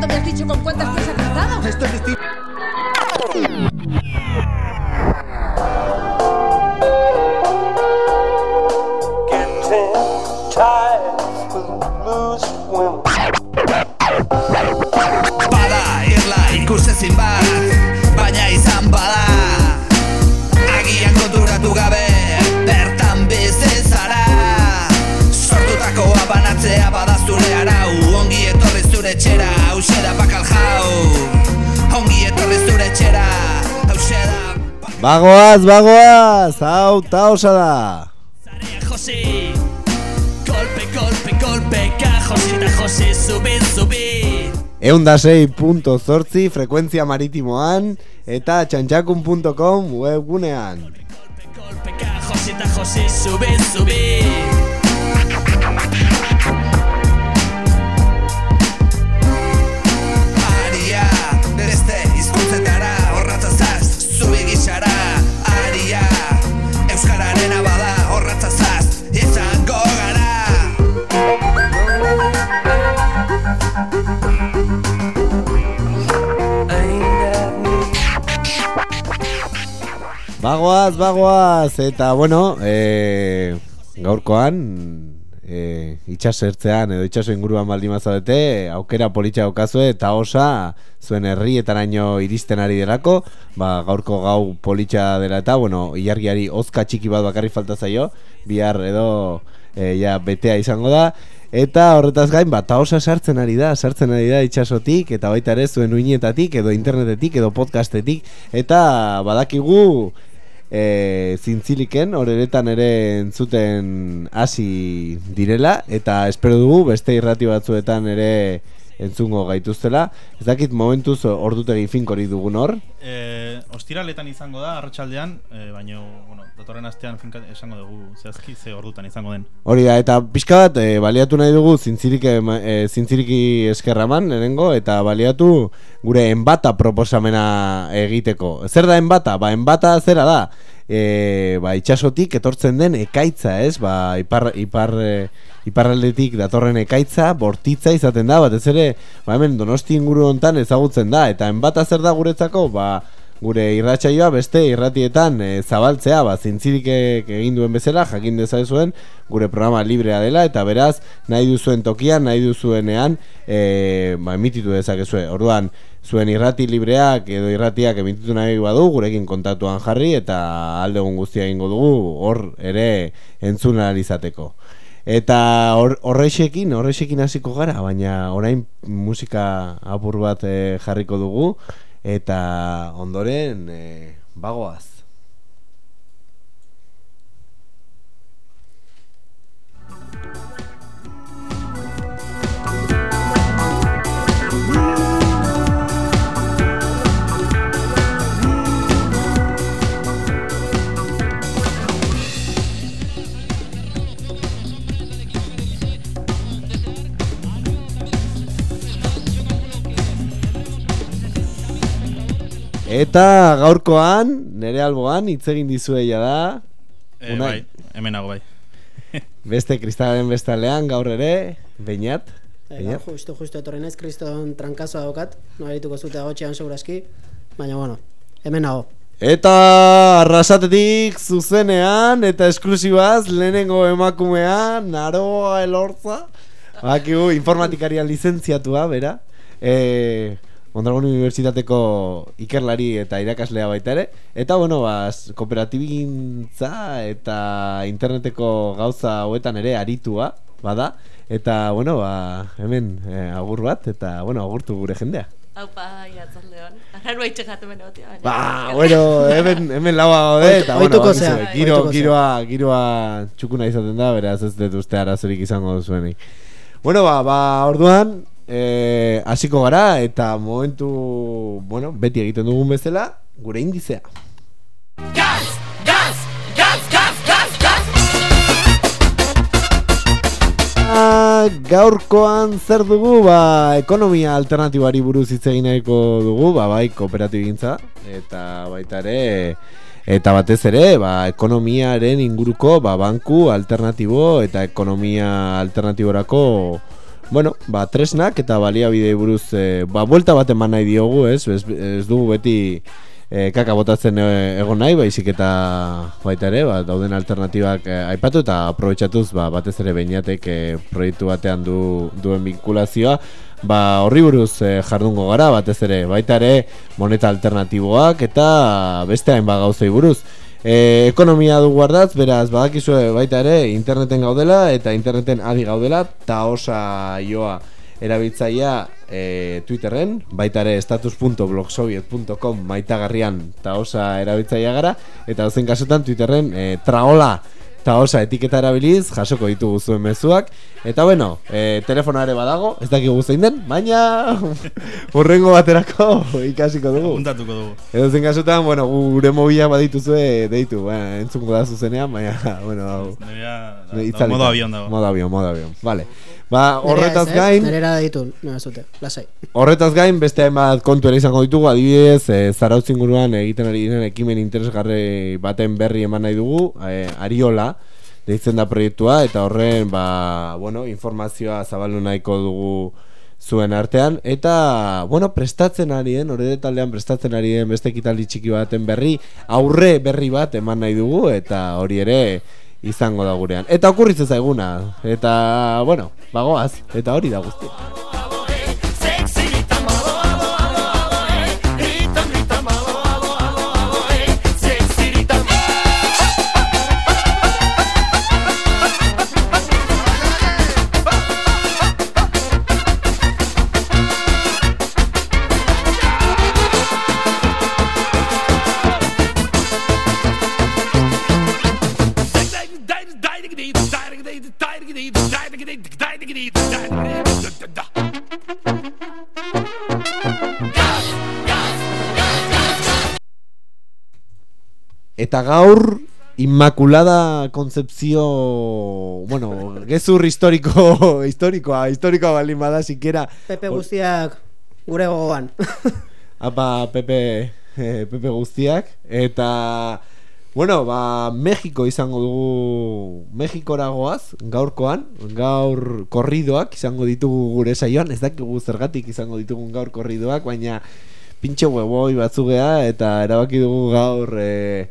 ¿Cuándo me has dicho con cuántas te has acostado? Esto es distinto. Bada irla ikusezin bat Bagoaz, bagoaz, hau tausa da. Zarea josi Golpe, golpe, golpe Ka josi eta josi Zubi, zubi Eunda sei punto zortzi frekuentzia maritimoan eta txantxakun.com webgunean. Golpeka josi eta josi Zubi, zubi Bagoaz, bagoaz, eta bueno, e, gaurkoan e, itxasertzean edo itxaso inguruan baldin mazadete, aukera politxa daukazue eta osa zuen herrietaraino iristen ari delako, ba, gaurko gau politxa dela eta, bueno, ilargiari ozka txiki bat bakarri falta zaio, bihar edo e, ja betea izango da, Eta horretaz gain, bat, osa sartzen ari da, sartzen ari da itxasotik, eta baita ere zuen uinetatik, edo internetetik, edo podcastetik, eta badakigu e, zintziliken, horeretan ere entzuten hasi direla, eta espero dugu beste irrati batzuetan ere entzungo gaituztela. Ez dakit momentuz ordutegi finkori dugun hor. E, ostiraletan izango da, arratsaldean, e, baina, bueno, datorren astean finka esango dugu zehazki ze ordutan izango den. Hori da, eta pixka bat, e, baliatu nahi dugu zintzirike, e, zintziriki eskerraman, lehenengo, eta baliatu gure enbata proposamena egiteko. Zer da enbata? Ba, enbata zera da, e, ba, itxasotik etortzen den ekaitza, ez? Ba, ipar, ipar, e, iparraldetik datorren ekaitza, bortitza izaten da, batez ere, ba, hemen donosti inguru hontan ezagutzen da, eta enbata zer da guretzako, ba, gure irratsaioa beste irratietan e, zabaltzea, ba, zintzirik egin duen bezala, jakin dezazuen, gure programa librea dela, eta beraz, nahi duzuen tokian, nahi duzuenean, e, ba, emititu dezakezue. Orduan, zuen irrati libreak edo irratiak emititu nahi badu, gurekin kontatuan jarri, eta alde egun guztia egingo dugu, hor ere entzun ahal izateko. Eta hor- horrexekin, horrexekin hasiko gara, baina orain musika apur bat eh, jarriko dugu eta ondoren eh, bagoaz. Eta gaurkoan, nere alboan, hitz egin dizueia da, E, bai, hemenago bai. beste kristalen bestalean gaur ere, beinat. Ega, Beinat. justo, justo etorri naiz, kriston trankazoa daukat, no arituko zute agotxean segurazki, baina bueno, hemen nago. Eta arrasatetik zuzenean eta esklusibaz lehenengo emakumean Naroa Elorza Bakigu informatikarian lizentziatua, bera e, Mondragon Unibertsitateko ikerlari eta irakaslea baita ere Eta bueno, ba, kooperatibintza eta interneteko gauza hauetan ere aritua bada Eta bueno, ba, hemen e, agur bat eta bueno, agurtu gure jendea Aupa, iratzaldeon. Arraro haitxe jatu batia, baina. Ba, bueno, hemen, hemen laua gaude, Ohitu- eta bueno, bakizu, zea, giro, giroa, giroa txukuna izaten da, beraz ez dut uste arazorik izango zuenik. Bueno, ba, ba orduan, eh, hasiko gara, eta momentu, bueno, beti egiten dugun bezala, gure indizea. Gas, gas, gas, gas, gas, gas. Ah, gaurkoan zer dugu, ba, ekonomia alternatibari buruz hitz egin nahiko dugu, ba, bai, kooperatibintza, eta baita ere, eta batez ere, ba, ekonomiaren inguruko, ba, banku alternatibo eta ekonomia alternatiborako bueno, ba, tresnak eta baliabidei buruz e, ba, buelta bat eman nahi diogu, ez? Ez, ez dugu beti e, kaka botatzen e, egon nahi, baizik eta baita ere, ba, dauden alternatibak e, aipatu eta aprobetsatuz ba, batez ere beinatek e, proiektu batean du, duen vinkulazioa ba, horri buruz e, jardungo gara, batez ere, baita ere moneta alternatiboak eta beste hainbat gauzei buruz. E, ekonomia du guardatz, beraz, badakizue baita ere, interneten gaudela eta interneten adi gaudela, eta osa joa erabiltzaia e, Twitterren, baita ere status.blogsoviet.com maitagarrian eta osa erabiltzaia gara, eta ozen kasutan Twitterren e, traola eta osa etiketa erabiliz, jasoko ditugu zuen mezuak. Eta bueno, e, telefona ere badago, ez dakigu zein den, baina urrengo baterako ikasiko dugu. Puntatuko dugu. Edo zen kasutan, bueno, gure mobila badituzue deitu, baina entzungo da zuzenean, baina, bueno, hau. Modo avion dago. Modo avion, modo avion, vale. Ba, horretaz eh? gain, Nerera ditu, nire zute, lasai. Horretaz gain, beste hainbat kontu ere izango ditugu, adibidez, e, zarautz inguruan egiten ari diren ekimen interesgarri baten berri eman nahi dugu, e, Ariola, deitzen da proiektua, eta horren, ba, bueno, informazioa zabaldu nahiko dugu zuen artean, eta, bueno, prestatzen ari den, horre taldean prestatzen ari den beste ekitaldi txiki baten berri, aurre berri bat eman nahi dugu, eta hori ere izango da gurean. Eta okurritzen zaiguna, eta, bueno, bagoaz, eta hori da guztia. Eta gaur Inmaculada Concepzio bueno, gezur historiko historikoa, historikoa baldin bada siquiera Pepe guztiak gure gogoan. Apa Pepe eh, Pepe guztiak eta bueno, ba Mexiko izango dugu Mexikora goaz gaurkoan, gaur korridoak izango ditugu gure saioan, ez dakigu zergatik izango ditugun gaur korridoak, baina pintxe huevoi batzugea eta erabaki dugu gaur eh,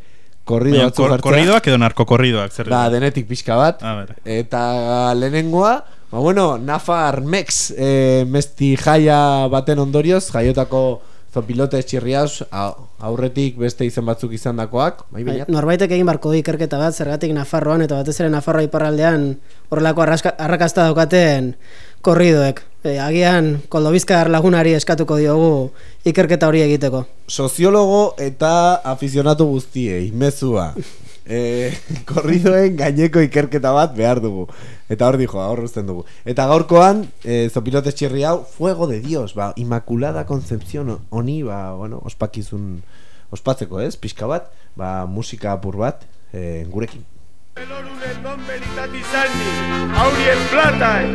korrido Baina, batzu kor, jartzea. korridoak edo narkokorridoak, zer Da, edo? denetik pixka bat. Eta lehenengoa, ba bueno, Nafar Mex e, mesti jaia baten ondorioz, jaiotako zopilote txirriaus, au- aurretik beste izen batzuk izan dakoak, bai Bai, baina. Norbaitek egin barko ikerketa bat, zergatik Nafarroan eta batez ere Nafarroa iparraldean horrelako arrakasta daukaten korridoek. E, agian koldobizkar lagunari eskatuko diogu ikerketa hori egiteko. Soziologo eta aficionatu guztiei, mezua. E, korridoen gaineko ikerketa bat behar dugu. Eta hor dijo, hor uzten dugu. Eta gaurkoan, e, zopilote txirri hau, fuego de dios, ba, Inmaculada Concepción honi, ba, bueno, ospakizun, ospatzeko ez, pixka bat, ba, musika apur bat, e, gurekin. Pelorunen non aurien platae,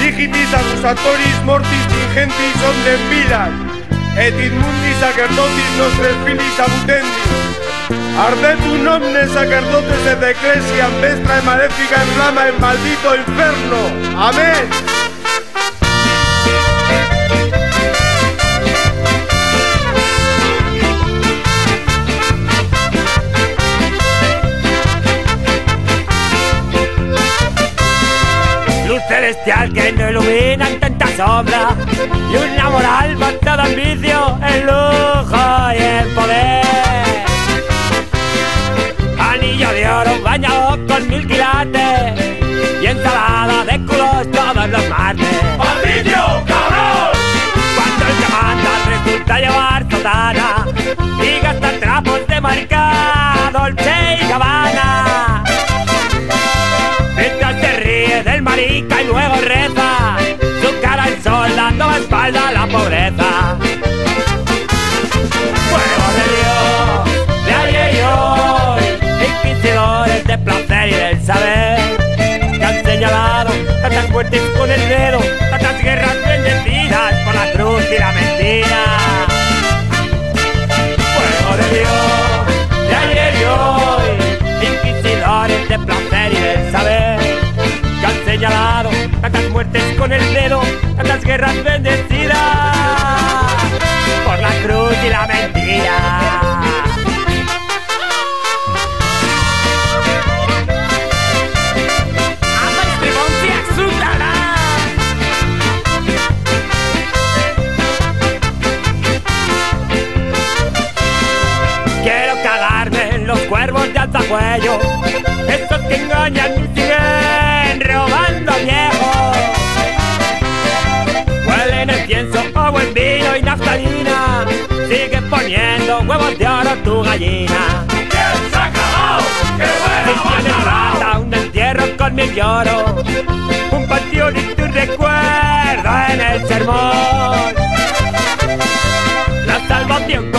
digitis accusatoris mortis tingentis omnem vilas, et in mundi sacerdotis nostres filis abutendi. Ardetum omnes sacerdotes et ecclesiam vestra e malefica en flama en maldito inferno. Amén. Celestial que no ilumina en tanta sombra. Y una moral bastada en vicio, en lujo y en poder. Anillo de oro bañado con mil quilates. Y ensalada de culos todos los martes. ¡Maldito, cabrón! Cuando el que manda resulta llevar sotana Y gastar trapos de marca Dolce y Gabbana marica y luego reza. Su cara al sol dando espalda a la pobreza. Fuego de Dios, de ayer y hoy Inquisidores tierra bendecida por la cruz y la mentira. Quiero cagarme en los cuervos de alta cuello, estos que engañan me lloro, un patio de tu recuerdo en el sermón. La salvación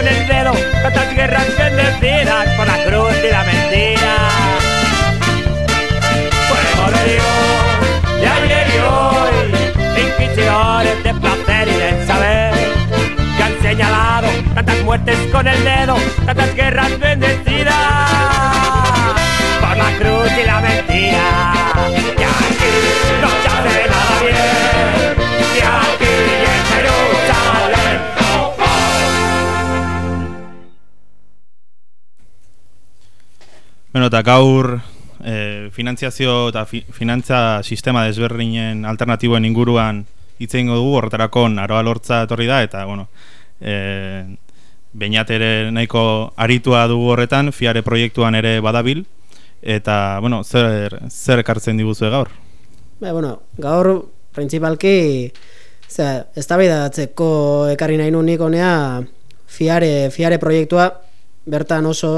con el dedo Tantas guerras bendecidas por la cruz y la mentira. Fuego de Dios, de ayer y hoy Inquisidores de placer y del saber Que han señalado tantas muertes con el dedo Tantas guerras gaur e, finantziazio eta fi, finantza sistema desberdinen alternatiboen inguruan hitz egingo dugu, horretarako naroa lortza etorri da, eta, bueno, e, Beñat ere nahiko aritua dugu horretan, fiare proiektuan ere badabil, eta, bueno, zer, zer ekartzen diguzue gaur? Ba, bueno, gaur, principalki, zera, eztabaidatzeko ekarri nahi nunik honea fiare, fiare proiektua, bertan oso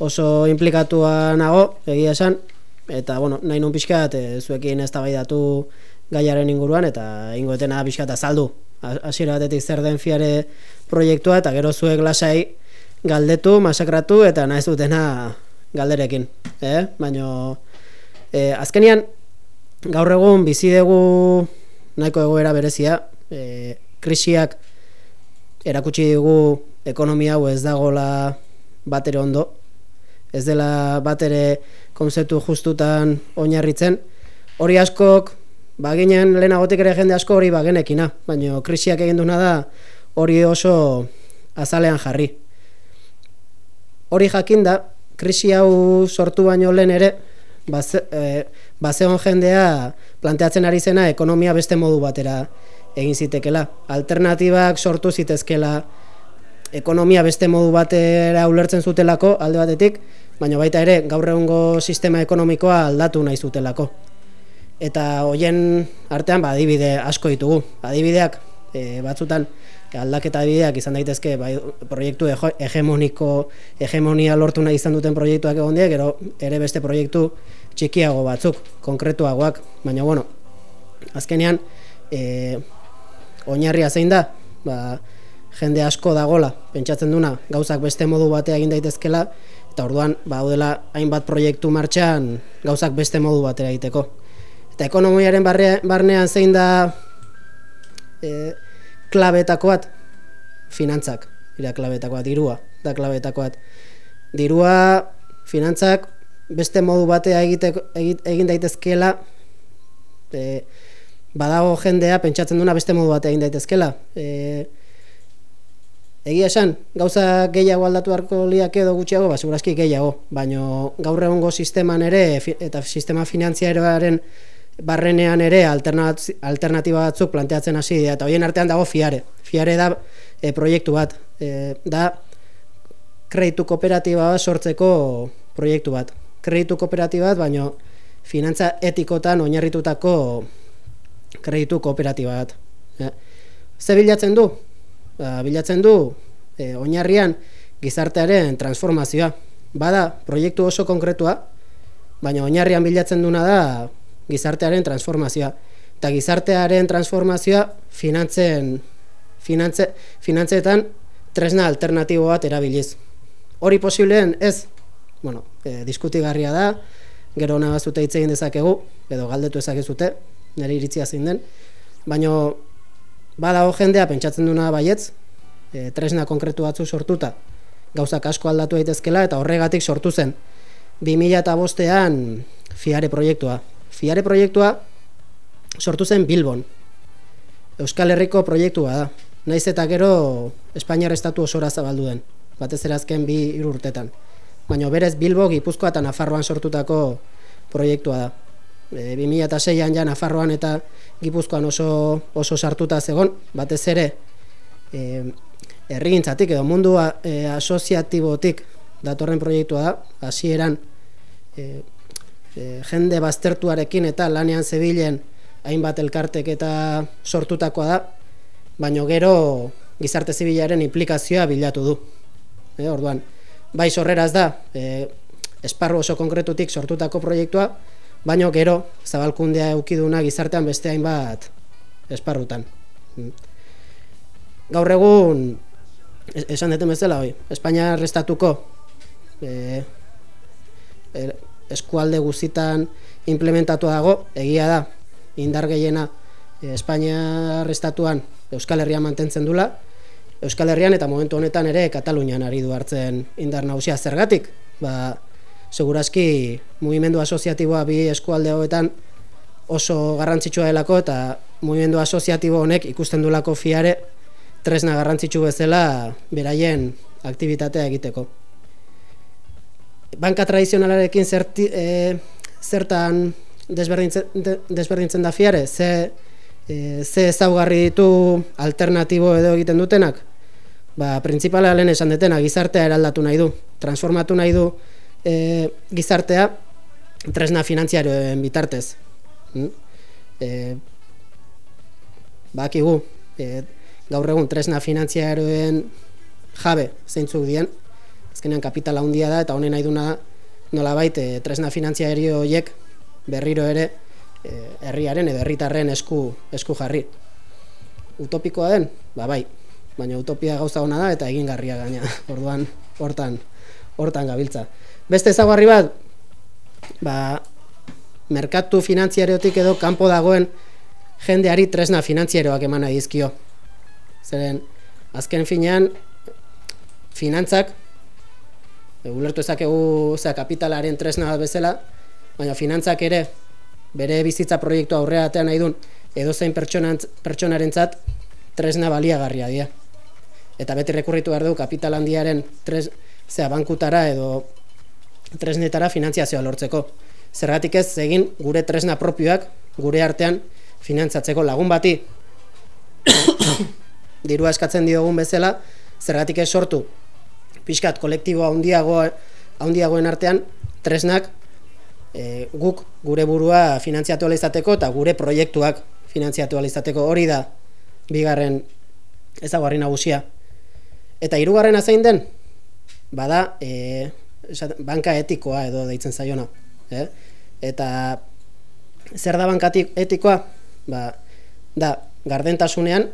oso implikatua nago, egia esan, eta, bueno, nahi nun pixkat, e, zuekin eztabaidatu gaiaren inguruan, eta ingoetena pixkat azaldu, hasiera batetik zer den fiare proiektua, eta gero zuek lasai galdetu, masakratu, eta nahi zutena galderekin, eh? Baina, e, azkenian, gaur egun bizi dugu nahiko egoera berezia, e, krisiak erakutsi dugu ekonomia hau ez dagola batere ondo, ez dela batere konzeptu justutan oinarritzen, hori askok, baginen lehenagotik ere jende asko hori bagenekina, baina krisiak egin duna da hori oso azalean jarri. Hori jakinda, krisi hau sortu baino lehen ere, baze, e, jendea planteatzen ari zena ekonomia beste modu batera egin zitekela. Alternatibak sortu zitezkela ekonomia beste modu batera ulertzen zutelako alde batetik, baina baita ere gaur egungo sistema ekonomikoa aldatu nahi zutelako. Eta hoien artean ba, adibide asko ditugu. Adibideak e, batzutan aldaketa adibideak izan daitezke bai, proiektu hegemoniko hegemonia lortu nahi izan duten proiektuak egon dira, gero ere beste proiektu txikiago batzuk, konkretuagoak, baina bueno, azkenean e, oinarria zein da, ba, jende asko dagola, pentsatzen duna, gauzak beste modu batea egin daitezkela, eta orduan baudela hainbat proiektu martxan gauzak beste modu batera egiteko. Eta ekonomiaren barre, barnean zein da e, klabetako bat, finantzak, dira klabetako bat, dirua, da klabetako bat. Dirua, finantzak, beste modu batea egiteko, egit, egin daitezkela, e, badago jendea pentsatzen duna beste modu batea egin daitezkela. E, egia esan, gauza gehiago aldatu harko liak edo gutxiago, ba, segurazki gehiago, baino gaur egungo sisteman ere, eta sistema finantziaroaren barrenean ere alternat, alternatiba batzuk planteatzen hasi dira, eta hoien artean dago fiare. Fiare da e, proiektu bat, e, da kreditu kooperatiba bat sortzeko proiektu bat. Kreditu kooperatiba bat, baino finantza etikotan oinarritutako kreditu kooperatiba bat. E, ze bilatzen du? Ba, bilatzen du e, oinarrian gizartearen transformazioa. Bada proiektu oso konkretua, baina oinarrian bilatzen duna da gizartearen transformazioa. Eta gizartearen transformazioa finantzen, finantze, finantzeetan tresna alternatibo bat erabiliz. Hori posibleen ez, bueno, e, diskutigarria da, gero hona bazute hitz egin dezakegu, edo galdetu ezakezute, nire iritzia zein den, baino badago jendea pentsatzen duna baietz, e, tresna konkretu batzu sortuta, gauzak asko aldatu daitezkela eta horregatik sortu zen 2005ean Fiare proiektua. Fiare proiektua sortu zen Bilbon. Euskal Herriko proiektua da. Naiz eta gero Espainiar estatu osora zabaldu den. Batez ere azken bi hiru urtetan. Baina berez Bilbo, Gipuzkoa eta Nafarroan sortutako proiektua da. E, 2006an ja Nafarroan eta Gipuzkoan oso, oso sartuta zegon, batez ere e, herrigintzatik edo mundu e, asoziatibotik datorren proiektua da, hasieran e, e, jende baztertuarekin eta lanean zebilen hainbat elkartek eta sortutakoa da, baino gero gizarte zibilaren implikazioa bilatu du. E, orduan, bai sorreraz da, e, esparru oso konkretutik sortutako proiektua, baino gero zabalkundea eukiduna gizartean beste hainbat esparrutan. Gaur egun, esan deten bezala, oi, Espainia arrestatuko e, e, eskualde guztitan implementatu dago, egia da, indar gehiena e, Espainia arrestatuan Euskal Herrian mantentzen dula, Euskal Herrian eta momentu honetan ere Katalunian ari du hartzen indar nagusia. Zergatik, ba, segurazki mugimendu asoziatiboa bi eskualde hauetan oso garrantzitsua delako eta mugimendu asoziatibo honek ikusten dulako fiare tresna garrantzitsu bezala beraien aktivitatea egiteko. Banka tradizionalarekin zerti, e, zertan desberdintzen, desberdintzen da fiare, ze, e, ze ezaugarri ditu alternatibo edo egiten dutenak? Ba, printzipala lehen esan detena, gizartea eraldatu nahi du, transformatu nahi du e, gizartea tresna finantziarioen bitartez. Hmm? E, bakigu, e, gaur egun tresna finantziarioen jabe zeintzuk dien, azkenean kapitala handia da eta honen nahi duna nola baite tresna finantziario horiek berriro ere e, herriaren edo herritarren esku, esku jarri. Utopikoa den? Ba bai, baina utopia gauza hona da eta egingarria gaina, orduan hortan hortan gabiltza. Beste ezagarri bat, ba, merkatu finantziariotik edo kanpo dagoen jendeari tresna finantziaroak eman nahi dizkio. Zeren, azken finean, finantzak, e, ulertu ezakegu zera, kapitalaren tresna bezala, baina finantzak ere, bere bizitza proiektu aurrea atean nahi duen, edo zein pertsonaren zat, tresna baliagarria dira. Eta beti rekurritu behar du kapital handiaren tres, zera, bankutara edo tresnetara finantziazioa lortzeko. Zergatik ez egin gure tresna propioak gure artean finantzatzeko lagun bati dirua eskatzen diogun bezala, zergatik ez sortu pixkat kolektiboa handiago handiagoen artean tresnak e, guk gure burua finantziatu izateko eta gure proiektuak finantziatu izateko hori da bigarren ezagarri nagusia. Eta hirugarren zein den? Bada, e, banka etikoa edo deitzen zaiona. Eh? Eta zer da bankatik etikoa? Ba, da, gardentasunean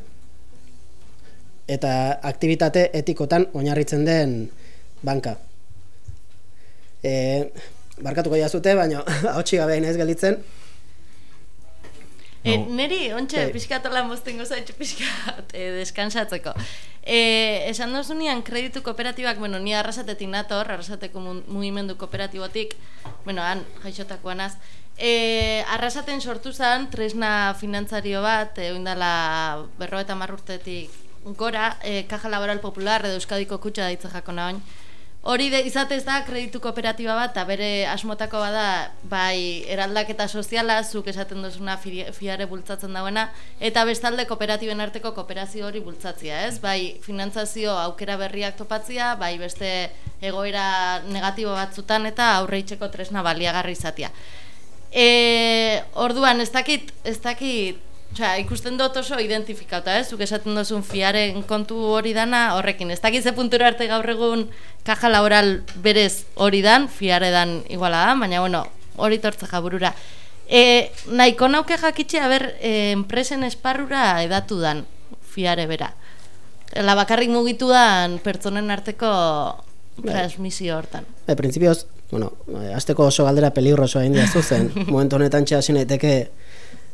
eta aktivitate etikotan oinarritzen den banka. E, barkatuko jazute, baina hautsi gabe ez gelditzen. E, neri, ontsa, hey. Bai. pixkatola moztengo zaitxu pixkat e, deskansatzeko. E, esan dozunean kreditu kooperatibak, bueno, ni arrasatetik nator, arrasateko mugimendu kooperatibotik, bueno, han, jaixotakoan az, e, arrasaten sortu zen tresna finantzario bat, e, oindala berro eta marrurtetik gora, e, Caja Laboral Popular edo Euskadiko kutsa daitza jako nahoin. Hori de, izatez da kreditu kooperatiba bat, eta bere asmotako bada, bai, eraldaketa soziala, zuk esaten duzuna fiare bultzatzen dauena, eta bestalde kooperatiben arteko kooperazio hori bultzatzia, ez? Bai, finantzazio aukera berriak topatzia, bai, beste egoera negatibo batzutan, eta aurreitzeko tresna baliagarri izatia. E, orduan, ez dakit, ez dakit, Osea, ikusten dut oso identifikauta, ez? Zuk esaten duzun fiaren kontu hori dana horrekin. Ez dakize puntura arte gaur egun kaja laboral berez hori dan, fiare dan iguala da, baina bueno, hori tortza jaburura. E, nahiko nauke jakitxe, haber, e, enpresen esparrura edatu dan fiare bera. La bakarrik mugitu dan pertsonen arteko transmisio hortan. E, printzipioz, bueno, e, azteko oso galdera peligrosoa india zuzen. Momentu honetan txasin daiteke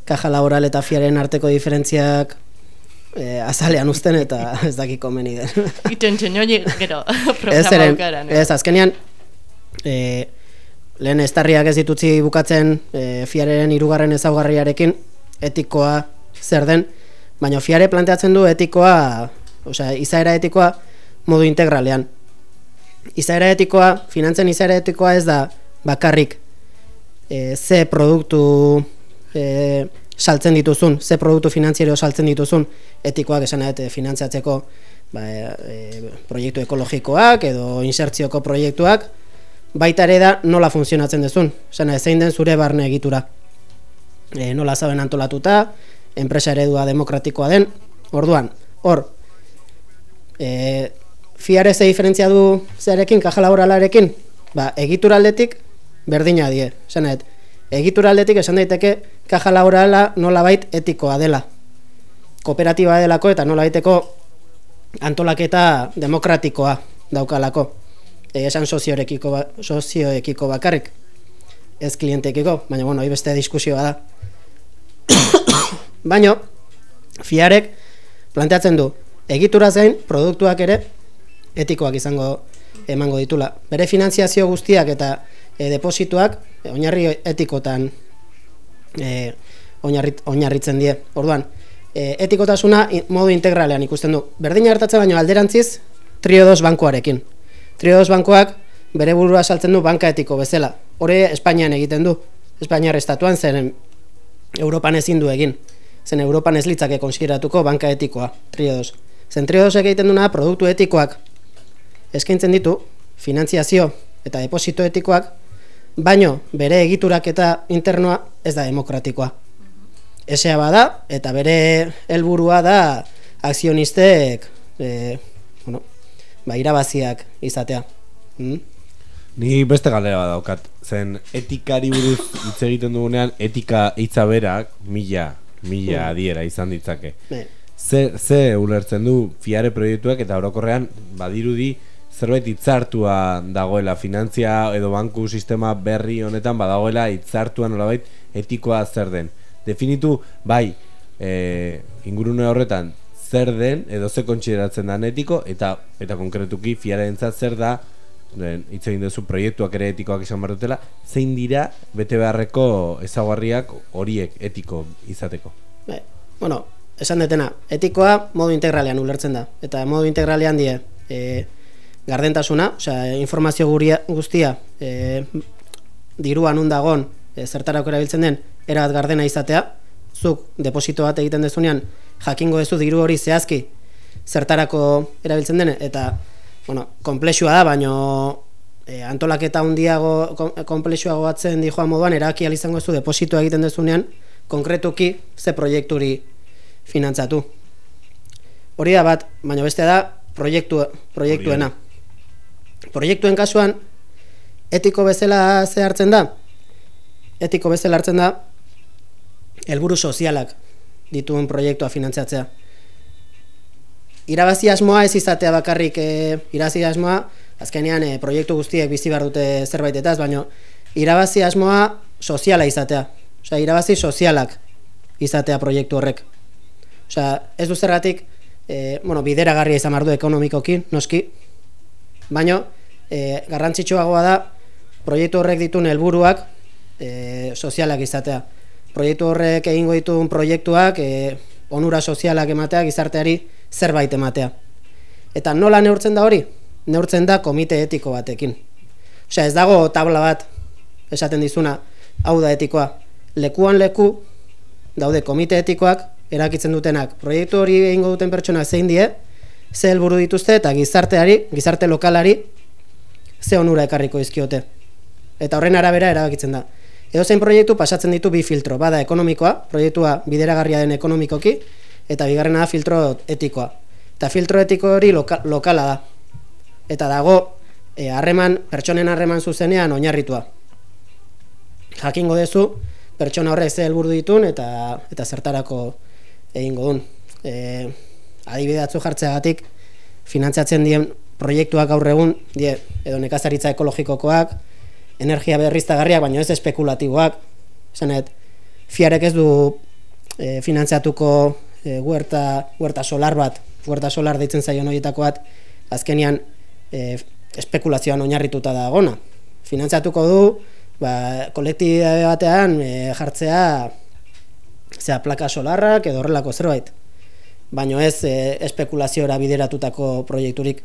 kaja laboral eta fiaren arteko diferentziak e, azalean uzten eta ez daki komeni den. Iten txenoi gero programa eren, bukaran. ez, azkenean, e, lehen estarriak ez ditutzi bukatzen e, fiaren irugarren ezaugarriarekin etikoa zer den, baina fiare planteatzen du etikoa, osea, izaera etikoa modu integralean. Izaera etikoa, finantzen izaera etikoa ez da bakarrik e, ze produktu e, saltzen dituzun, ze produktu finanziario saltzen dituzun, etikoak esan nahi, finantziatzeko ba, e, proiektu ekologikoak edo insertzioko proiektuak, baita ere da nola funtzionatzen duzun, esan nahi, zein den zure barne egitura. E, nola zaben antolatuta, enpresa eredua demokratikoa den, orduan, hor, e, fiare ze diferentzia du zearekin, kaja laboralarekin, ba, egituraldetik berdina die, esan nahi, egituraldetik esan daiteke kaja laborala nolabait etikoa dela. Kooperatiba delako eta nolabaiteko antolaketa demokratikoa daukalako. E, esan sozioekiko, ba, sozioekiko bakarrik, ez klientekiko, baina bueno, beste diskusioa da. baina, fiarek planteatzen du, egitura zain, produktuak ere etikoak izango emango ditula. Bere finanziazio guztiak eta e, deposituak e, oinarri etikotan e, oinarrit, oinarritzen die. Orduan, e, etikotasuna modu integralean ikusten du. Berdina hartatzen baino alderantziz triodos bankuarekin. Triodos bankuak bere burua saltzen du banka etiko bezala. Hore Espainian egiten du. Espainiar estatuan zen Europan ezin du egin. Zen Europan ez litzake konsideratuko banka etikoa, triodos. Zen triodosek egiten duna produktu etikoak eskaintzen ditu, finantziazio eta deposito etikoak, baino bere egiturak eta internoa ez da demokratikoa. Esea bada, eta bere helburua da akzionistek e, bueno, ba, irabaziak izatea. Mm? Ni beste galdera bat daukat. Zen etikari buruz hitz egiten dugunean etika hitza berak mila, mila adiera izan ditzake. Be, Ze, ze ulertzen du fiare proiektuak eta orokorrean badirudi zerbait hitzartua dagoela finantzia edo banku sistema berri honetan badagoela hitzartua nolabait etikoa zer den. Definitu bai e, ingurune horretan zer den edo ze kontsideratzen da etiko eta eta konkretuki fiarentzat zer da den, hitz egin duzu proiektuak ere etikoak izan behar zein dira bete beharreko ezaguarriak horiek etiko izateko. be, bueno, esan detena, etikoa modu integralean ulertzen da. Eta modu integralean die, e, gardentasuna, osea, informazio guria, guztia, e, dirua nun dagon, e, zertarako erabiltzen den, erabat gardena izatea, zuk deposito bat egiten dezunean, jakingo duzu diru hori zehazki, zertarako erabiltzen den, eta, bueno, komplexua da, baino e, antolaketa handiago komplexuago batzen di joan moduan, eraki izango zu depositoa egiten dezunean, konkretuki ze proiekturi finantzatu. Hori da bat, baina beste da proiektu, proiektuena. Proiektuen kasuan, etiko bezala ze hartzen da? Etiko bezala hartzen da, helburu sozialak dituen proiektua finantzatzea. Irabazi asmoa ez izatea bakarrik e, irabazi asmoa, azkenean e, proiektu guztiek bizi behar dute zerbaitetaz, baina irabazi asmoa soziala izatea. Osea, irabazi sozialak izatea proiektu horrek. Osea, ez du zergatik, e, bueno, bideragarria izan behar du ekonomikoki, noski, baina e, garrantzitsuagoa da proiektu horrek dituen helburuak e, sozialak izatea. Proiektu horrek egingo dituen proiektuak e, onura sozialak ematea gizarteari zerbait ematea. Eta nola neurtzen da hori? Neurtzen da komite etiko batekin. Osea, ez dago tabla bat esaten dizuna, hau da etikoa. Lekuan leku daude komite etikoak erakitzen dutenak proiektu hori egingo duten pertsonak zein die, ze helburu dituzte eta gizarteari, gizarte lokalari ze onura ekarriko dizkiote. Eta horren arabera erabakitzen da. Edo zein proiektu pasatzen ditu bi filtro, bada ekonomikoa, proiektua bideragarria den ekonomikoki, eta bigarrena da filtro etikoa. Eta filtro etiko hori loka, lokala da. Eta dago eh, harreman, pertsonen harreman zuzenean oinarritua. Jakingo duzu, pertsona horrek ze helburu ditun eta eta zertarako egingo dun. E, adibide batzu jartzeagatik finantzatzen dien proiektuak gaur egun, die, edo nekazaritza ekologikokoak, energia berriztagarriak, baino ez espekulatiboak, esanet, fiarek ez du e, finantziatuko e, huerta, huerta solar bat, huerta solar deitzen zaion horietako bat, azkenian e, espekulazioan oinarrituta da gona. Finantziatuko du, ba, kolektibe batean e, jartzea zera plaka solarrak edo horrelako zerbait. Baino ez e, espekulaziora bideratutako proiekturik.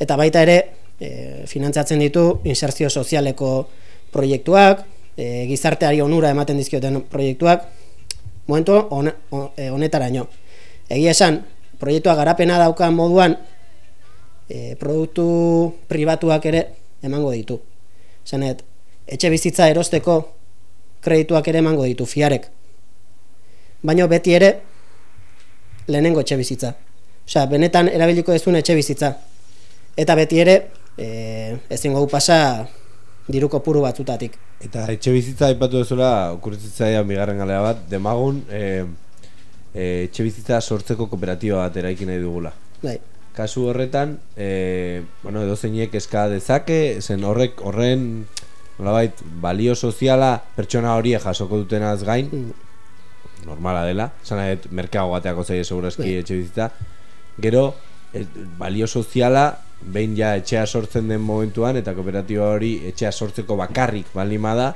Eta baita ere, e, finantzatzen ditu inserzio sozialeko proiektuak, e, gizarteari onura ematen dizkioten proiektuak, momentu e, honetaraino. Egia esan, proiektua garapena daukan moduan, e, produktu pribatuak ere emango ditu. Zanet, etxe bizitza erosteko kredituak ere emango ditu, fiarek. Baina beti ere, lehenengo etxe bizitza. Osea, benetan erabiliko ezun etxe bizitza. Eta beti ere, e, ezin gogu pasa diruko puru batzutatik. Eta etxe bizitza aipatu dezula, okurritzitza bigarren galea bat, demagun e, e, etxe bizitza sortzeko kooperatiba bat eraikin nahi dugula. Bai. Kasu horretan, e, bueno, edo zeinek eska dezake, zen horrek, horren, nolabait, balio soziala pertsona hori jasoko dutenaz gain, mm. normala dela, zan nahi, merkeago bateako zaila segurazki bai. etxe bizitza, gero, balio soziala, behin ja etxea sortzen den momentuan, eta kooperatiba hori etxea sortzeko bakarrik balima da,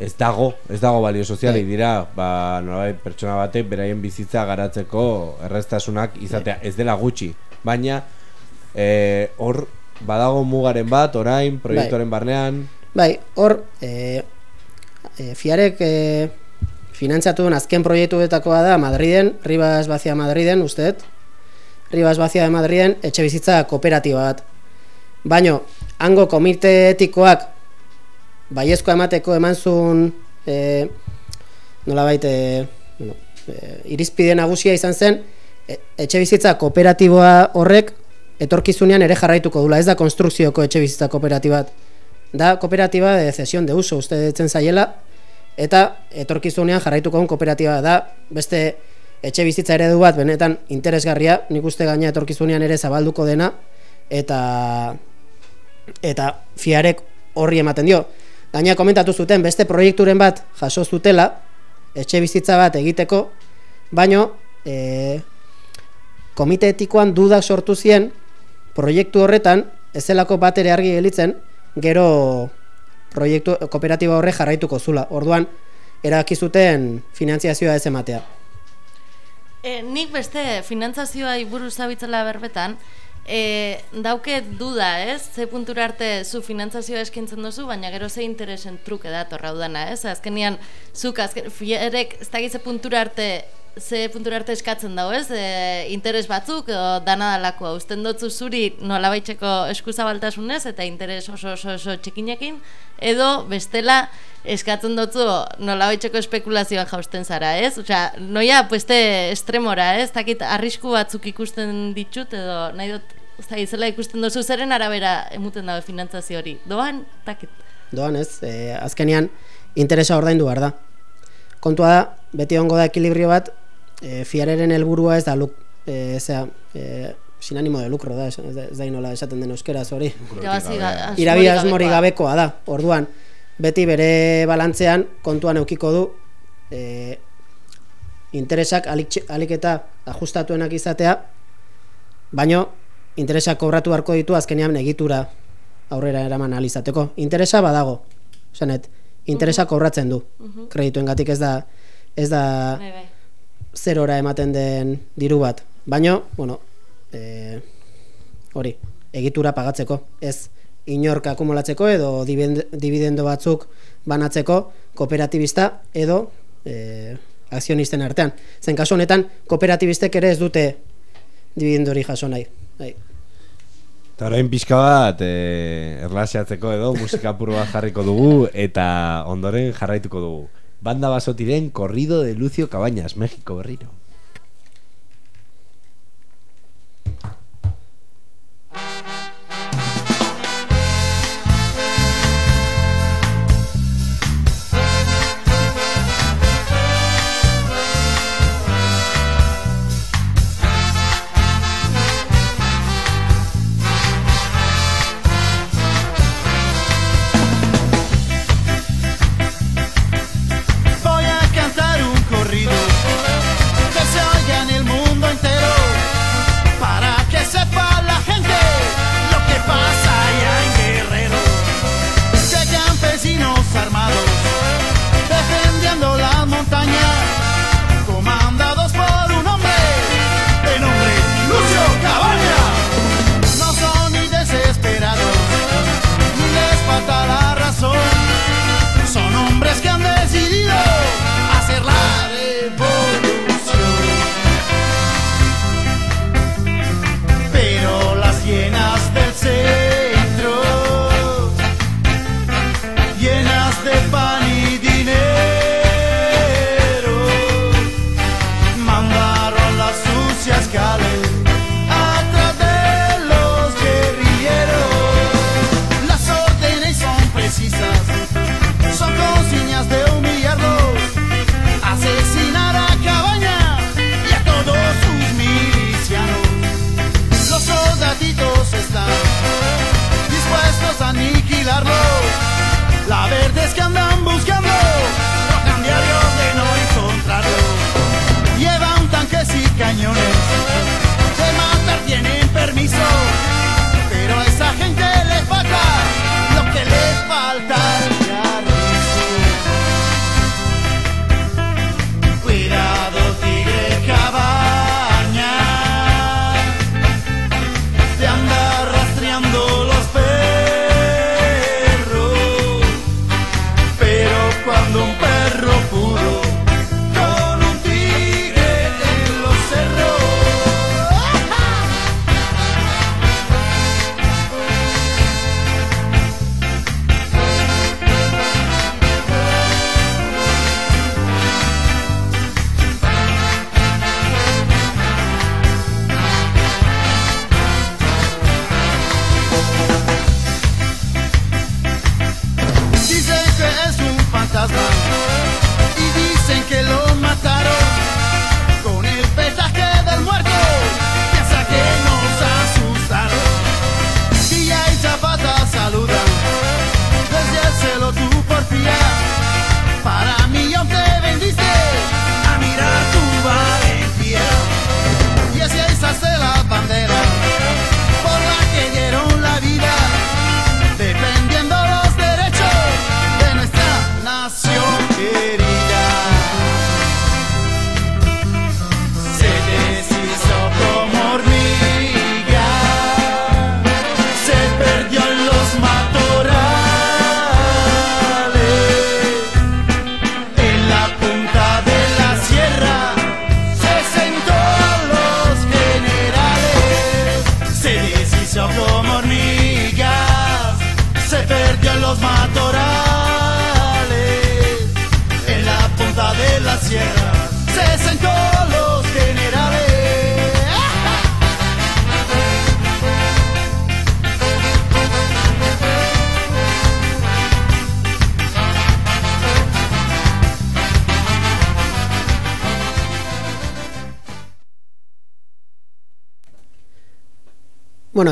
ez dago, ez dago balio sozialik. Bai. dira, ba, nolabait, pertsona batek beraien bizitza garatzeko erreztasunak izatea, ez dela gutxi, baina eh, hor badago mugaren bat orain proiektuaren bai. barnean. Bai hor e, e, fiarek e, finantzatu azken proiektuetakoa da Madriden Ribas Bazia Madriden usteet Ribas Bazia de Madriden etxe bizitza kooperatiba bat baino hango komite etikoak baiezko emateko eman zuen e, nola baite bueno, e, irizpide nagusia izan zen E, etxe bizitza kooperatiboa horrek etorkizunean ere jarraituko dula, ez da konstrukzioko etxe bizitza kooperatibat. Da kooperatiba de cesión de uso, uste detzen zaiela, eta etorkizunean jarraituko duen kooperatiba da, beste etxe bizitza eredu bat, benetan interesgarria, nik uste gaina etorkizunean ere zabalduko dena, eta eta fiarek horri ematen dio. Gaina komentatu zuten, beste proiekturen bat jaso zutela, etxe bizitza bat egiteko, baino, e, komite etikoan dudak sortu zien proiektu horretan ezelako bat ere argi gelitzen gero proiektu kooperatiba horre jarraituko zula. Orduan eraki zuten finantziazioa ez ematea. E, nik beste finantzazioa iburu zabitzela berbetan, e, dauke duda, ez? Ze puntura arte zu finantzazioa eskintzen duzu, baina gero ze interesen truke da torra udana, ez? Azkenian, zuk azken, fierek, ez da puntura arte ze puntura arte eskatzen dago, ez? E, interes batzuk edo dana dalako uzten dutzu zuri nolabaiteko eskuzabaltasunez eta interes oso oso oso txikinekin edo bestela eskatzen dutzu nolabaiteko espekulazioa jausten zara, ez? Osea, noia pueste estremora, ez? Takit arrisku batzuk ikusten ditut edo nahi dut ez zela ikusten duzu zeren arabera emuten dago finantzazio hori. Doan, takit. Doan, ez? E, azkenean interesa ordaindu behar da. Kontua da, beti ongo da ekilibrio bat, e, fiareren helburua ez da luk, e, zera, e, sinanimo de lucro da, ez, ez da inola esaten den euskera hori. Irabi asmori gabekoa da, orduan, beti bere balantzean kontuan eukiko du e, interesak alik, alik eta ajustatuenak izatea, baino interesak kobratu beharko ditu azkenean egitura aurrera eraman alizateko. Interesa badago, zanet, interesa kobratzen du, kredituen gatik ez da, ez da, bai, bai zerora ematen den diru bat. Baino, bueno, e, hori, egitura pagatzeko, ez inork akumulatzeko edo dividendo batzuk banatzeko kooperatibista edo e, akzionisten artean. Zen kasu honetan, kooperatibistek ere ez dute dividendori jaso nahi. Bai. Eta orain pixka bat e, erlasiatzeko edo musika puru bat jarriko dugu eta ondoren jarraituko dugu. Banda basotiren corrido de Lucio Cabañas, México Berriro.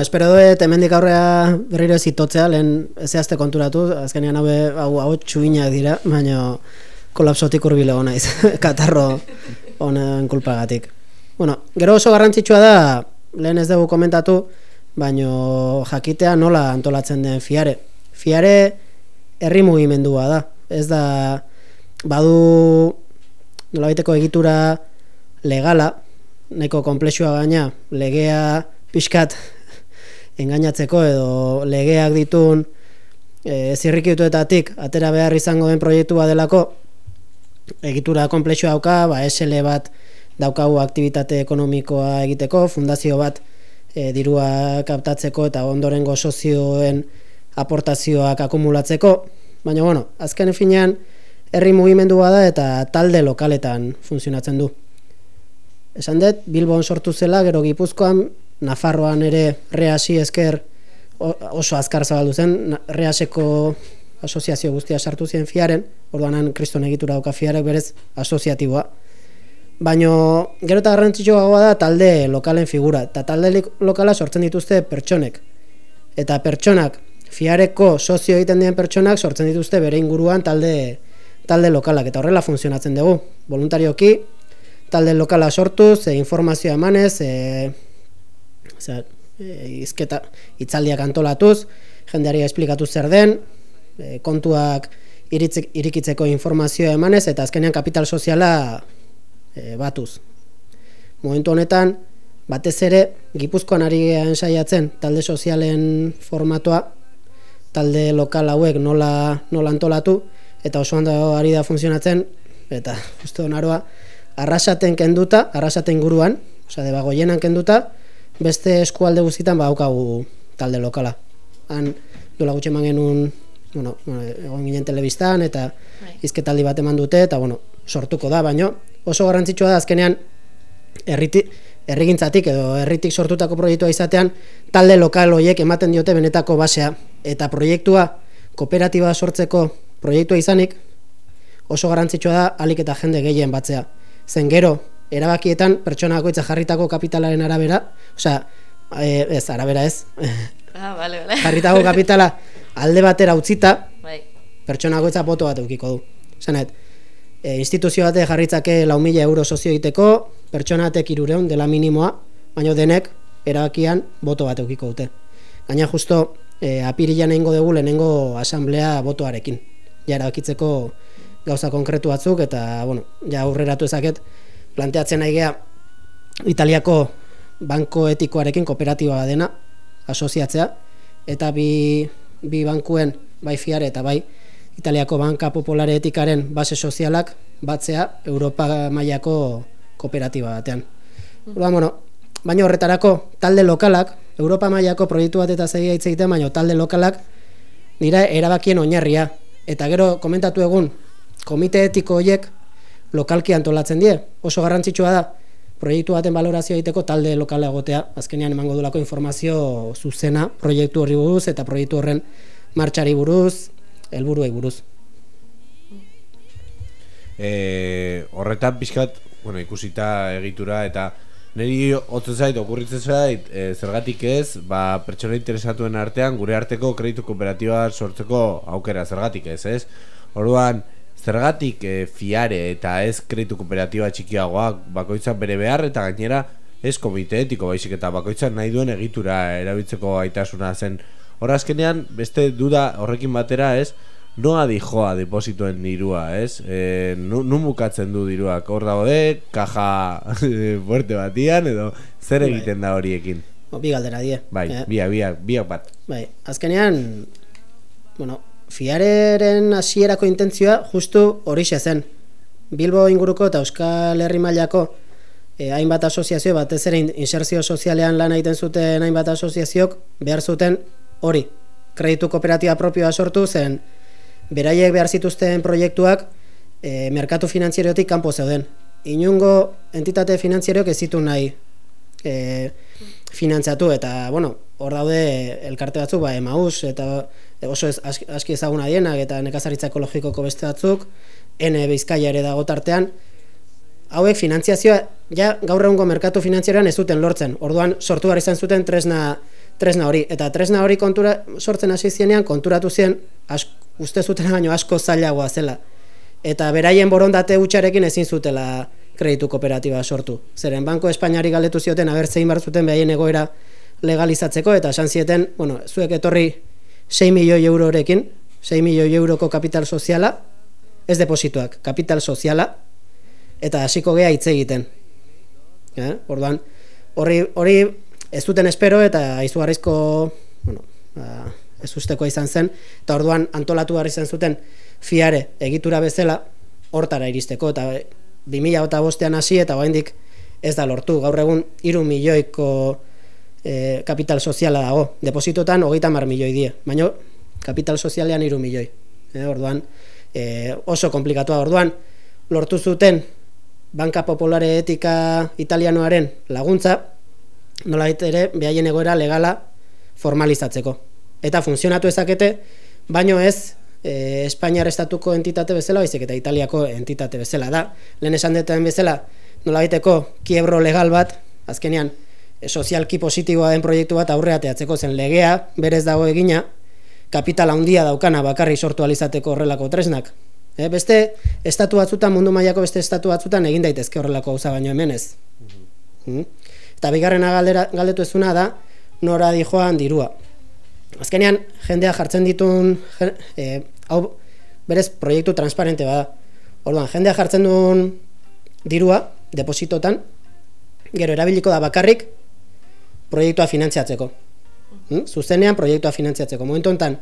Espero dut hemendik aurrea berriro ez itotzea, lehen ezazte konturatu, azkenean hau, hau, hau txuinak dira, baina kolapsotik urbile hona naiz, katarro honen kulpagatik. Bueno, gero oso garrantzitsua da, lehen ez dugu komentatu, baino jakitea nola antolatzen den fiare. Fiare herri mugimendua da, ez da badu nolabaiteko egitura legala, nahiko komplexua gaina, legea pixkat engainatzeko edo legeak ditun e, zirrikituetatik atera behar izango den proiektua delako egitura komplexua dauka, ba, SL bat daukagu aktivitate ekonomikoa egiteko, fundazio bat e, dirua kaptatzeko eta ondorengo sozioen aportazioak akumulatzeko, baina bueno, azken finean herri mugimendua da eta talde lokaletan funtzionatzen du. Esan dut, Bilbon sortu zela, gero Gipuzkoan, Nafarroan ere reasi esker oso azkar zabaldu zen, reaseko asoziazio guztia sartu zien fiaren, orduanan kriston egitura dauka fiarek berez asoziatiboa. Baino gero eta garrantzitsuagoa da talde lokalen figura, eta talde lokala sortzen dituzte pertsonek. Eta pertsonak, fiareko sozio egiten dien pertsonak sortzen dituzte bere inguruan talde, talde lokalak, eta horrela funtzionatzen dugu. Voluntarioki, talde lokala sortuz, e, informazioa emanez, e, osea, e, izketa, hitzaldiak antolatuz, jendeari esplikatu zer den, e, kontuak iritzik, irikitzeko informazioa emanez, eta azkenean kapital soziala e, batuz. Momentu honetan, batez ere, Gipuzkoan ari saiatzen talde sozialen formatoa, talde lokal hauek nola, nola antolatu, eta oso ondo ari da funtzionatzen, eta uste donaroa, arrasaten kenduta, arrasaten guruan, osea, debagoienan kenduta, beste eskualde guztietan badaukagu talde lokala. Han, dola gutxi eman genuen, bueno, egon ginen telebistan, eta izketaldi bat eman dute, eta bueno, sortuko da, baino oso garrantzitsua da azkenean herriti, herrigintzatik edo herritik sortutako proiektua izatean, talde lokal horiek ematen diote benetako basea. Eta proiektua, kooperatiba sortzeko proiektua izanik, oso garantzitsua da alik eta jende gehien batzea. Zen gero, erabakietan pertsona bakoitza jarritako kapitalaren arabera, osea, e, ez, arabera ez, Ah, vale, vale. jarritako kapitala alde batera utzita, Bai. pertsona bakoitza boto bat eukiko du. Zanet, e, instituzio bate jarritzake lau mila euro sozio egiteko, pertsonatek irureun dela minimoa, baina denek erabakian boto bat eukiko dute. Gaina justo e, apirilan egingo dugu lehenengo asamblea botoarekin. Ja erabakitzeko gauza konkretu batzuk eta bueno, ja aurreratu ezaket planteatzen nahi gea Italiako banko etikoarekin kooperatiba dena asoziatzea eta bi, bi bankuen bai fiare eta bai Italiako banka populare etikaren base sozialak batzea Europa mailako kooperatiba batean. Orduan, bueno, baina horretarako talde lokalak, Europa mailako proiektu bat eta zegia hitz egiten, baina talde lokalak dira erabakien oinarria. Eta gero komentatu egun, komite etiko horiek lokalki antolatzen die. Oso garrantzitsua da, proiektu baten valorazio egiteko talde lokala egotea, azkenean emango dulako informazio zuzena proiektu horri buruz eta proiektu horren martxari buruz, helburuei buruz. e, horretan pixkat, bueno, ikusita egitura eta niri hotzen zait, okurritzen zait, e, zergatik ez, ba, pertsona interesatuen artean gure arteko kreditu kooperatiba sortzeko aukera zergatik ez, ez? Orduan, zergatik e, fiare eta ez kreditu kooperatiba txikiagoak bakoitzak bere behar eta gainera ez komite etiko baizik eta bakoitzak nahi duen egitura erabiltzeko gaitasuna zen. Hor azkenean, beste duda horrekin batera ez, noa dijoa depositoen dirua, ez? E, nu, nun bukatzen du diruak? Hor daude, kaja fuerte batian, edo zer Bai. egiten da horiekin? Bi galdera die. Bai, Eh, biak, biak, biak bat. Bai, azkenean, bueno, fiareren hasierako intentzioa justu horixe zen. Bilbo inguruko eta Euskal Herri mailako eh, hainbat asoziazio, batez ere in- inserzio sozialean lan egiten zuten hainbat asoziaziok, behar zuten hori, kreditu kooperatiba propioa sortu zen, beraiek behar zituzten proiektuak e, merkatu finantzieriotik kanpo zeuden. Inungo entitate finantzierioak ez zitu nahi e, finantzatu eta bueno, hor daude elkarte batzuk, ba, Emaus eta oso ez, aski, ezaguna dienak eta nekazaritza ekologikoko beste batzuk, N Bizkaia ere dago tartean, hauek finantziazioa ja gaur egungo merkatu finantzieroan ez zuten lortzen. Orduan sortu behar izan zuten tresna tresna hori eta tresna hori kontura sortzen hasi zienean konturatu zien ask, uste zuten baino asko zailagoa zela. Eta beraien borondate hutsarekin ezin zutela kreditu kooperatiba sortu. Zeren Banko Espainiari galdetu zioten aber zein bar zuten beraien egoera legalizatzeko eta esan zieten, bueno, zuek etorri 6 milioi eurorekin, 6 milioi euroko kapital soziala, ez deposituak, kapital soziala, eta hasiko gea hitz egiten. Eh? Orduan, hori, hori ez duten espero eta izugarrizko, bueno, ba, ez ustekoa izan zen, eta orduan antolatu behar izan zuten fiare egitura bezala hortara iristeko, eta 2000 eta bostean hasi eta oraindik ez da lortu. Gaur egun hiru milioiko e, kapital soziala dago. Depositotan hogeita mar milioi die, baina kapital sozialean hiru milioi. E, orduan, e, oso komplikatua. Orduan, lortu zuten Banka Popolare Etika Italianoaren laguntza, nola ere, behaien egoera legala formalizatzeko. Eta funtzionatu ezakete, baino ez e, Espainiar estatuko entitate bezala, baizik eta Italiako entitate bezala da. Lehen esan duten bezala, nola kiebro legal bat, azkenean, sozialki positiboa den proiektu bat aurre ateatzeko zen legea, berez dago egina, kapitala handia daukana bakarri sortu alizateko horrelako tresnak. E, beste estatu batzutan, mundu mailako beste estatu batzutan egin daitezke horrelako gauza baino hemen ez. Mm. Eta bigarrena galdera, galdetu ezuna da, nora di joan dirua. Azkenean, jendea jartzen ditun, je- e, hau berez proiektu transparente bada. Orduan, jendea jartzen duen dirua, depositotan, gero erabiliko da bakarrik proiektua finantziatzeko. Mm? Zuzenean proiektua finantziatzeko. Momentu honetan,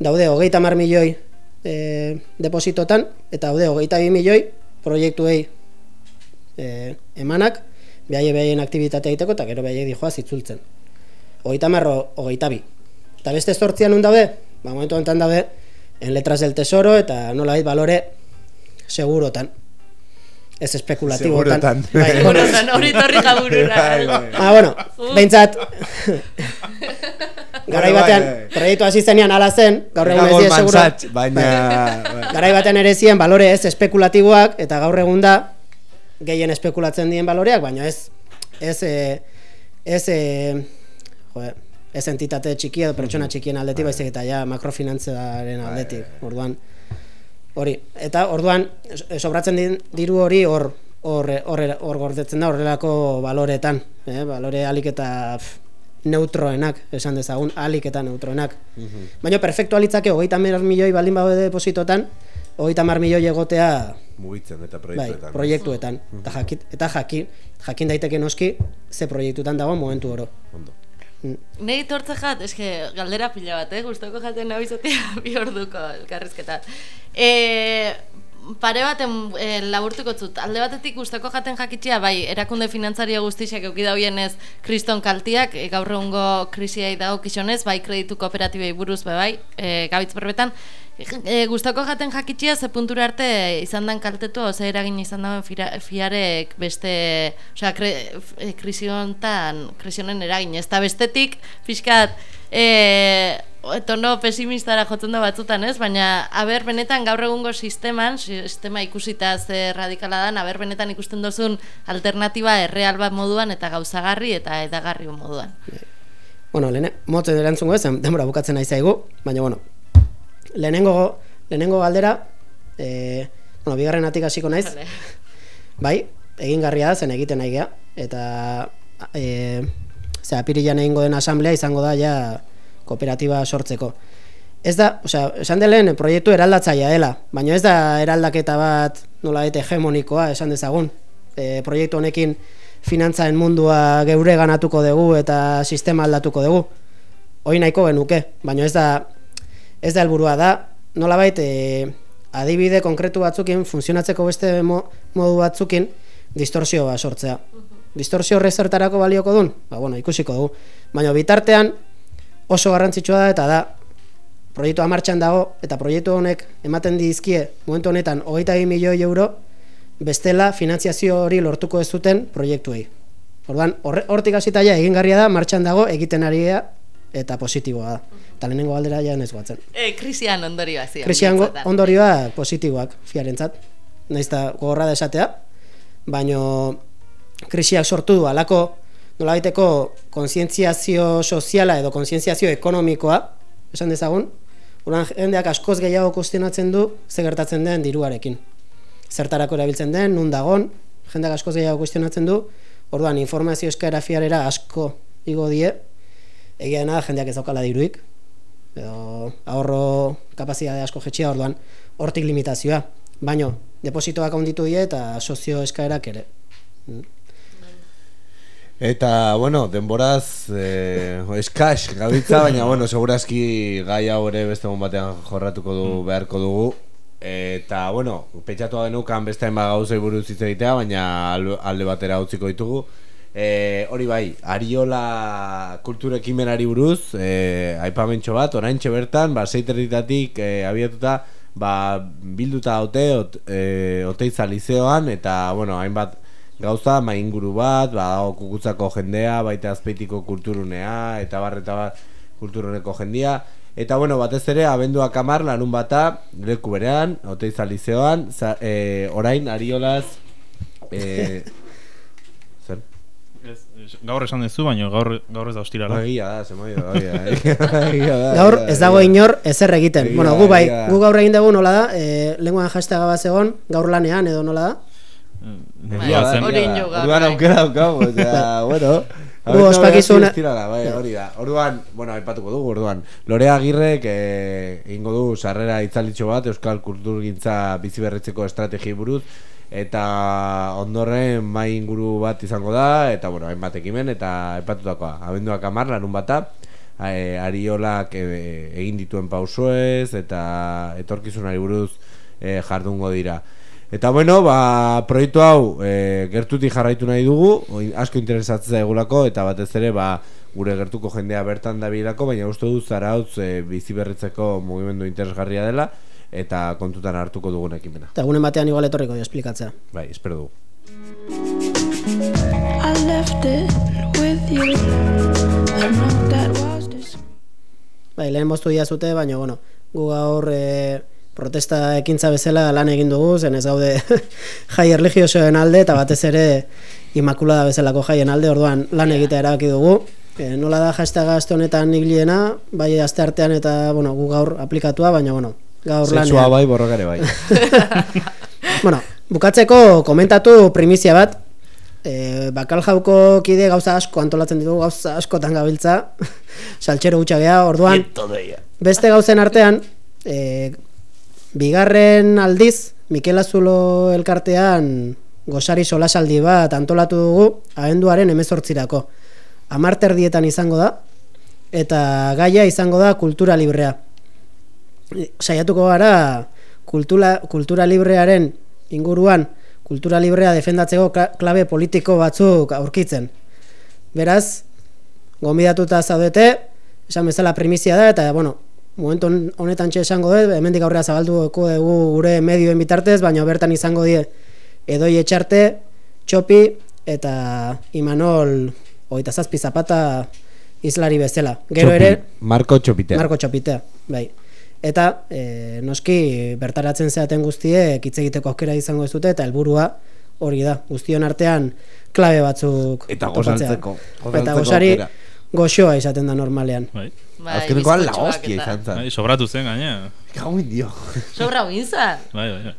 daude hogeita mar milioi e, depositotan, eta daude hogeita bi milioi proiektuei e, emanak, behaie behaien aktivitatea egiteko, eta gero behaie dijoa zitzultzen. Hogeita marro, hogeita bi. Eta beste zortzian nun daude, ba, momentu honetan daude, en letras del tesoro, eta nolabait balore segurotan. Ez espekulatibotan. Segurotan. Bai, bueno, Segurotan, hori torri jaburura. Ah, bueno, behintzat, garai batean, bai, bai. proiektu hasi zenean ala zen, gaur egun ez seguro. Sachs, baina... bai. Garai batean ere ziren balore ez espekulatiboak, eta gaur egun da, gehien espekulatzen dien baloreak, baina ez, ez, e, ez, e, joder, ez entitate txiki edo pertsona txikien aldetik, baizik eta ja makrofinantziaren aldetik, orduan, hori, eta orduan, e, sobratzen diru hori hor, hor, hor, hor gordetzen da horrelako baloretan, eh? balore alik eta pff, neutroenak, esan dezagun, alik eta neutroenak. Baina perfektu alitzake, hogeita mer milioi baldin baude depositotan, hogeita mar milioi egotea Mugitzen eta bai, proiektuetan. proiektuetan. Eta jakin, eta jakin, jakin daiteke noski ze proiektutan dago momentu oro. Ondo. Nei tortze jat, eske galdera pila bat, eh? Gustoko jaten nabizatia bi orduko elkarrizketat. E, pare baten e, laburtuko zut. Alde batetik gustoko jaten jakitxia, bai, erakunde finantzario guztiak euki dauienez kriston kaltiak, e, gaur egungo krisiai dago kixonez, bai kreditu kooperatibei buruz, bai, e, gabitz berbetan, E, gustoko jaten jakitxia ze puntura arte izan dan kaltetu oze eragin izan dauen fiarek beste osea kre, e, krisi hontan krisi honen eragin. Ez da bestetik pixkat e, tono pesimistara jotzen da batzutan ez? Baina aber benetan gaur egungo sisteman sistema ikusita ze radikala dan aber benetan ikusten dozun alternatiba erreal bat moduan eta gauzagarri eta edagarri moduan. Bueno, lehene, motze erantzungo ez, denbora bukatzen nahi zaigu, baina bueno, lehenengo, lehenengo galdera, e, bueno, bigarren atik hasiko naiz, Vale. bai, egingarria da, zen egiten nahi gea, eta e, ze apirilan egingo den asamblea izango da ja kooperatiba sortzeko. Ez da, osea, esan delen proiektu eraldatzaia dela, baina ez da eraldaketa bat nola hegemonikoa esan dezagun. E, proiektu honekin finantzaen mundua geure ganatuko dugu eta sistema aldatuko dugu. Hoi nahiko genuke, baina ez da ez da helburua da nolabait e, adibide konkretu batzukin funtzionatzeko beste mo, modu batzukin distorsio bat sortzea. Distorsio horre zertarako balioko dun? Ba, bueno, ikusiko dugu. Baina bitartean oso garrantzitsua da eta da proiektua martxan dago eta proiektu honek ematen dizkie momentu honetan hogeita milioi euro bestela finantziazio hori lortuko ez zuten proiektuei. Orduan, hortik hasita ja egingarria da, martxan dago, egiten ari da, eta positiboa da. Eta lehenengo galdera ja ez guatzen. E, krisian ondorioa zion. Krisian ondorioak positiboak fiarentzat. Naiz eta gogorra da esatea, baino krisiak sortu du alako nolabaiteko kontzientziazio soziala edo kontzientziazio ekonomikoa, esan dezagun, Orduan jendeak askoz gehiago kustionatzen du ze gertatzen den diruarekin. Zertarako erabiltzen den, nun dagon, jendeak askoz gehiago kustionatzen du, orduan informazio eskaera fiarera asko igo die, egia dena jendeak ez daukala diruik, edo ahorro kapazitate asko jetxia orduan hortik limitazioa. Baino, depositoak handitu die eta sozio eskaerak ere. Eta, bueno, denboraz eh, eskax gabitza, baina, bueno, segurazki gai hau ere beste egun batean jorratuko du, beharko dugu. Eta, bueno, pentsatu genukan beste hainbat gauzei buruz hitz egitea, baina al- alde batera utziko ditugu. E, hori bai, Ariola kultura ekimenari buruz, e, aipamentxo bat, oraintxe bertan, ba, seiterditatik e, abiatuta, ba, bilduta haute, ot, e, oteiza lizeoan, eta, bueno, hainbat gauza, mainguru bat, ba, kukutzako jendea, baita azpeitiko kulturunea, eta bar, eta bar, kulturuneko jendia. Eta, bueno, batez ere, abenduak amar, larun bata, leku berean, oteiza lizeoan, za, e, orain, Ariolaz, e, gaur esan duzu, baina gaur, gaur ez da ostirala. Egia da, egia da, egia da, Gaur egia ez da, dago da. inor ezer egiten. Egia, Bueno, gu bai, gu gaur egin dugu nola da, e, lenguan hashtaga bat zegoen, gaur lanean edo nola da. Egia da, zen. Hori egia da. ino gaur, Orduan bai. aukera daukagu, osea, bueno. Gu bai, hori da. Orduan, bueno, aipatuko dugu, orduan. Lorea Agirrek eh, egingo du sarrera itzalitxo bat Euskal Kulturgintza berritzeko estrategi buruz eta ondorren mai inguru bat izango da eta bueno, hainbat ekimen eta aipatutakoa. Abenduak 10 larun bata eh, Ariolak eh, egin dituen pausoez eta etorkizunari buruz eh, jardungo dira. Eta bueno, ba, proiektu hau e, gertutik jarraitu nahi dugu, asko interesatzen zaigulako eta batez ere ba, gure gertuko jendea bertan dabilako, baina uste du zarautz e, bizi berritzeko mugimendu interesgarria dela eta kontutan hartuko dugun ekimena. Eta egunen batean igual etorriko dio esplikatzea. Bai, espero dugu. I left it with you. I know that was this. Bai, lehen moztu dia zute, baina, bueno, gu gaur e, protesta ekintza bezala lan egin dugu, zen ez gaude jai erligiosoen alde, eta batez ere Immaculada bezalako jaien alde, orduan lan egitea erabaki dugu. E, nola da hashtag honetan igliena, bai aste artean eta, bueno, gu gaur aplikatua, baina, bueno, gaur Sexua lanean. bai, borrokare bai. Bueno, bukatzeko komentatu primizia bat, e, bakal jauko kide gauza asko antolatzen ditugu, gauza askotan gabiltza, saltxero gutxa geha, orduan, beste gauzen artean, e, bigarren aldiz, Mikel Azulo elkartean gosari solasaldi bat antolatu dugu, abenduaren emezortzirako. Amarter dietan izango da, eta gaia izango da kultura librea. Saiatuko gara kultura, kultura librearen inguruan kultura librea defendatzeko kla- klabe politiko batzuk aurkitzen. Beraz, gonbidatuta zaudete, esan bezala primizia da, eta, bueno, momentu hon- honetan txe esango dut, hemendik aurrera zabalduko dugu gure medioen bitartez, baina bertan izango die edoi etxarte, txopi, eta Imanol, oita zazpi zapata islari bezala. Gero Txopi, ere, Marko Txopitea. Marko Txopitea, bai. Eta e, noski bertaratzen zeaten guztiek hitz egiteko aukera izango ez dute eta helburua hori da. Guztion artean klabe batzuk Eta topatzea. gozaltzeko, Eta aukera. goxoa izaten da normalean. Bai. Bai, Azkenekoan la hostia izan zen. Bai, sobratu zen gaina. Gau indio. Sobra bintzat. Bai, bai, bai.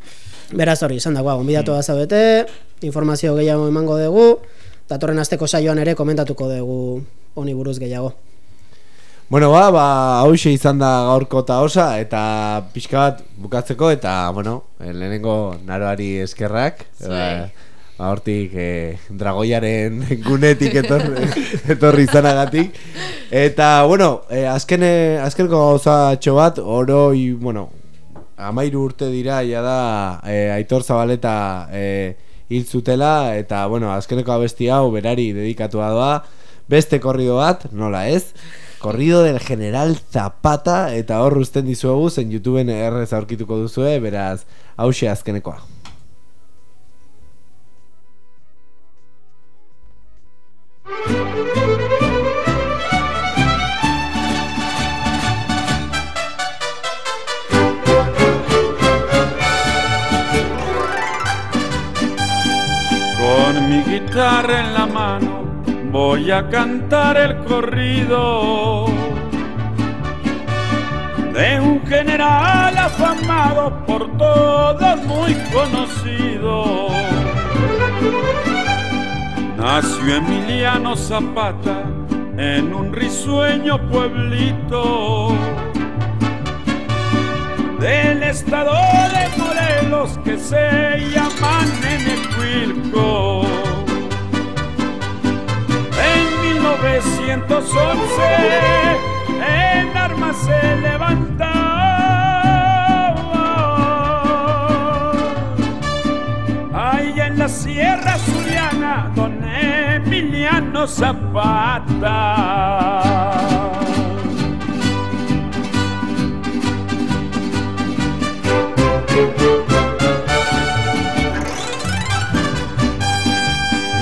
Beraz hori, izan dagoa, gonbidatu mm. zaudete, informazio gehiago emango dugu, datorren asteko saioan ere komentatuko dugu honi buruz gehiago. Bueno, ba, ba, hauxe izan da gaurko eta osa, eta pixka bat bukatzeko, eta, bueno, eh, lehenengo naroari eskerrak. Ba, ba, hortik eh, dragoiaren gunetik etorri, etorri izanagatik. Eta, bueno, eh, azkene, azkeneko gauza bat, oroi, bueno, amairu urte dira, ja da, eh, Aitor Zabaleta eh, hil zutela, eta, bueno, azkeneko abesti hau berari dedikatua doa, beste korrido bat, nola ez, Corrido del General Zapata eta hor uzten dizuegu zen YouTubeen errez aurkituko duzue, beraz, hause azkenekoa. Con mi guitarra en la mano voy a cantar el corrido muy conocido. Nació Emiliano Zapata en un risueño pueblito del estado de Morelos que se llama Nenecuilco. En 1911 en armas se levantaba la Sierra Suriana, don Emiliano Zapata.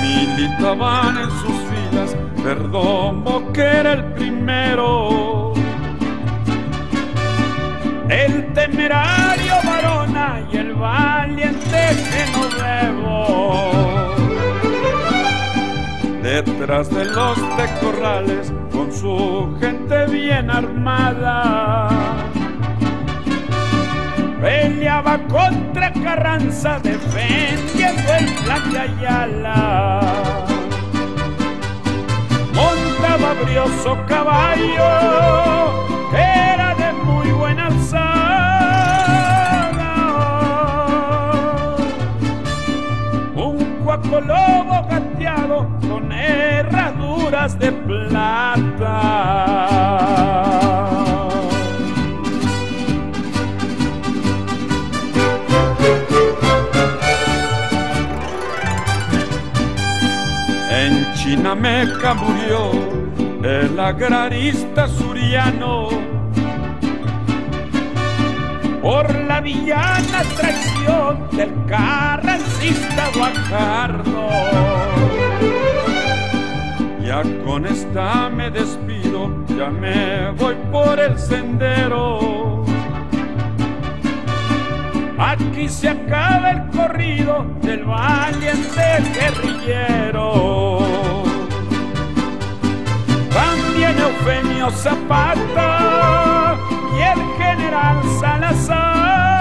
Militaban en sus filas Perdomo que era el primero El Detrás de los tecorrales con su gente bien armada Peleaba contra Carranza defendiendo el plan de Ayala. Montaba brioso caballo que era de muy buena alzada. Un cuaco lobo gateado herraduras de plata. En Chinameca murió el agrarista suriano por la villana traición del carrancista Guajardo. Ya con esta me despido, ya me voy por el sendero. Aquí se acaba el corrido del valiente guerrillero. También Eufemio Zapata y el general Salazar.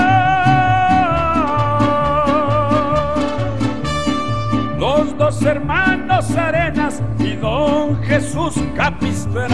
Dos hermanos Arenas y don Jesús Capistrán.